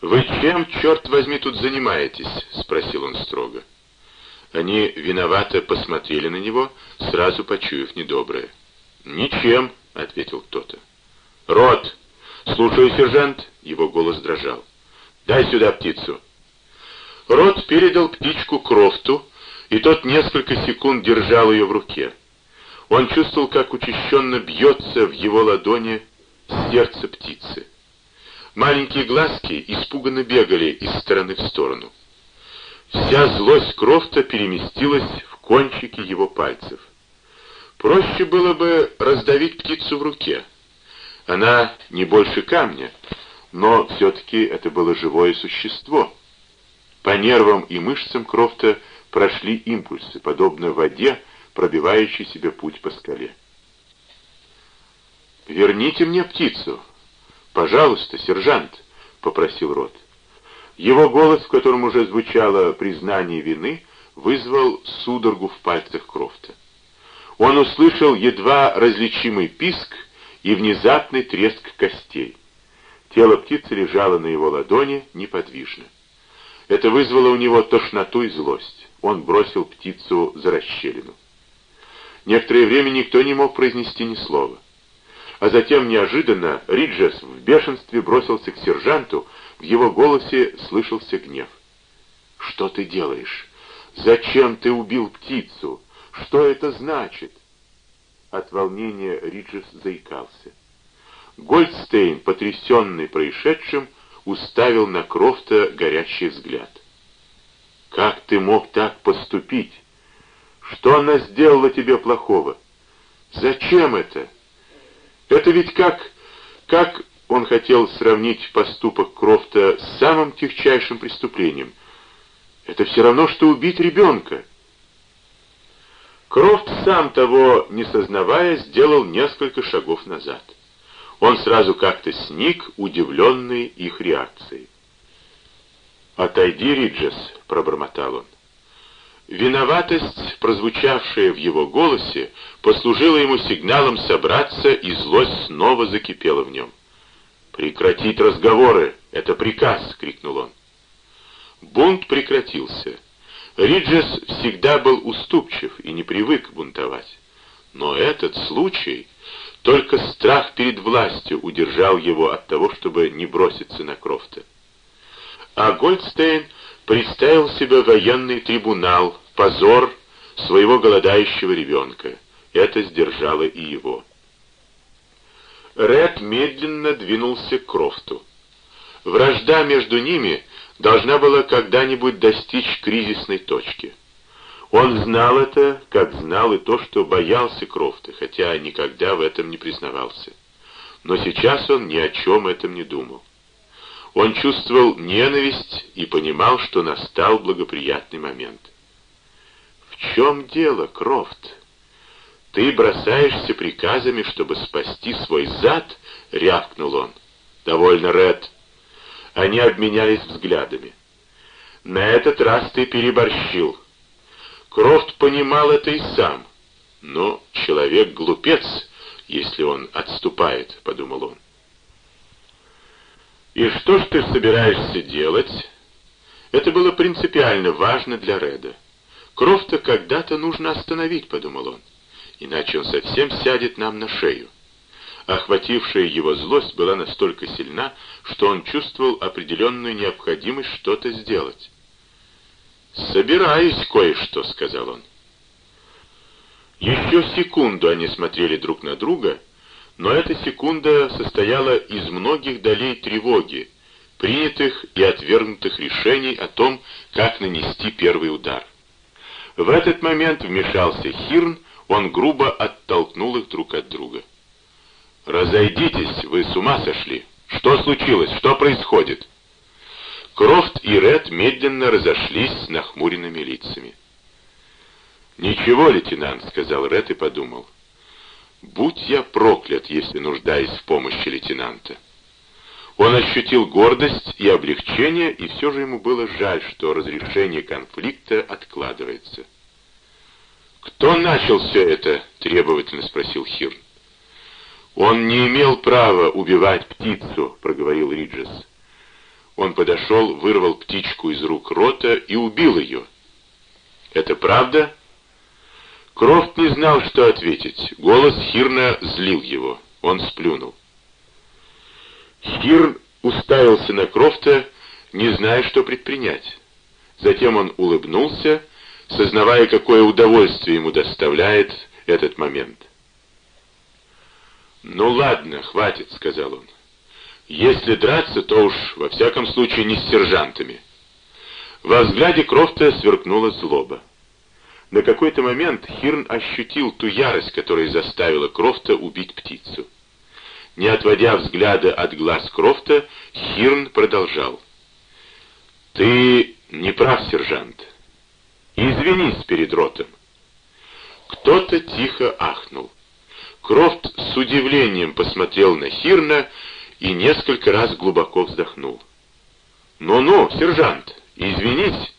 «Вы чем, черт возьми, тут занимаетесь?» — спросил он строго. Они виновато посмотрели на него, сразу почуяв недоброе. «Ничем», — ответил кто-то. «Рот!» «Слушаю, сержант!» — его голос дрожал. «Дай сюда птицу!» Рот передал птичку Крофту, и тот несколько секунд держал ее в руке. Он чувствовал, как учащенно бьется в его ладони сердце птицы. Маленькие глазки испуганно бегали из стороны в сторону. Вся злость Крофта переместилась в кончики его пальцев. Проще было бы раздавить птицу в руке. Она не больше камня, но все-таки это было живое существо. По нервам и мышцам Крофта прошли импульсы, подобно воде, пробивающей себе путь по скале. «Верните мне птицу!» «Пожалуйста, сержант!» — попросил Рот. Его голос, в котором уже звучало признание вины, вызвал судорогу в пальцах Крофта. Он услышал едва различимый писк и внезапный треск костей. Тело птицы лежало на его ладони неподвижно. Это вызвало у него тошноту и злость. Он бросил птицу за расщелину. Некоторое время никто не мог произнести ни слова. А затем неожиданно Риджес в бешенстве бросился к сержанту, в его голосе слышался гнев. «Что ты делаешь? Зачем ты убил птицу? Что это значит?» От волнения Риджес заикался. Гольдстейн, потрясенный происшедшим, уставил на Крофта горящий взгляд. «Как ты мог так поступить? Что она сделала тебе плохого? Зачем это?» Это ведь как... как он хотел сравнить поступок Крофта с самым тихчайшим преступлением. Это все равно, что убить ребенка. Крофт, сам того не сознавая, сделал несколько шагов назад. Он сразу как-то сник, удивленный их реакцией. «Отойди, Риджес», — пробормотал он. Виноватость, прозвучавшая в его голосе, послужила ему сигналом собраться, и злость снова закипела в нем. «Прекратить разговоры! Это приказ!» — крикнул он. Бунт прекратился. Риджес всегда был уступчив и не привык бунтовать. Но этот случай, только страх перед властью удержал его от того, чтобы не броситься на Крофта. А Гольдстейн представил себе военный трибунал, позор своего голодающего ребенка. Это сдержало и его. Ред медленно двинулся к Крофту. Вражда между ними должна была когда-нибудь достичь кризисной точки. Он знал это, как знал и то, что боялся Крофта, хотя никогда в этом не признавался. Но сейчас он ни о чем этом не думал. Он чувствовал ненависть и понимал, что настал благоприятный момент. «В чем дело, Крофт? Ты бросаешься приказами, чтобы спасти свой зад?» — рявкнул он. «Довольно, Ред». Они обменялись взглядами. «На этот раз ты переборщил». Крофт понимал это и сам. «Но человек глупец, если он отступает», — подумал он. «И что ж ты собираешься делать?» Это было принципиально важно для Реда. «Крофта когда-то нужно остановить», — подумал он, «иначе он совсем сядет нам на шею». Охватившая его злость была настолько сильна, что он чувствовал определенную необходимость что-то сделать. «Собираюсь кое-что», — сказал он. Еще секунду они смотрели друг на друга — но эта секунда состояла из многих долей тревоги, принятых и отвергнутых решений о том, как нанести первый удар. В этот момент вмешался Хирн, он грубо оттолкнул их друг от друга. «Разойдитесь, вы с ума сошли! Что случилось? Что происходит?» Крофт и Ред медленно разошлись с нахмуренными лицами. «Ничего, лейтенант», — сказал Ред и подумал. Будь я проклят, если нуждаюсь в помощи лейтенанта. Он ощутил гордость и облегчение, и все же ему было жаль, что разрешение конфликта откладывается. «Кто начал все это?» — требовательно спросил Хирн. «Он не имел права убивать птицу», — проговорил Риджес. Он подошел, вырвал птичку из рук рота и убил ее. «Это правда?» Крофт не знал, что ответить. Голос Хирна злил его. Он сплюнул. Хирн уставился на Крофта, не зная, что предпринять. Затем он улыбнулся, сознавая, какое удовольствие ему доставляет этот момент. «Ну ладно, хватит», — сказал он. «Если драться, то уж во всяком случае не с сержантами». Во взгляде Крофта сверкнула злоба. На какой-то момент Хирн ощутил ту ярость, которая заставила Крофта убить птицу. Не отводя взгляда от глаз Крофта, Хирн продолжал. «Ты не прав, сержант. Извинись перед ротом». Кто-то тихо ахнул. Крофт с удивлением посмотрел на Хирна и несколько раз глубоко вздохнул. «Ну-ну, сержант, извинись!»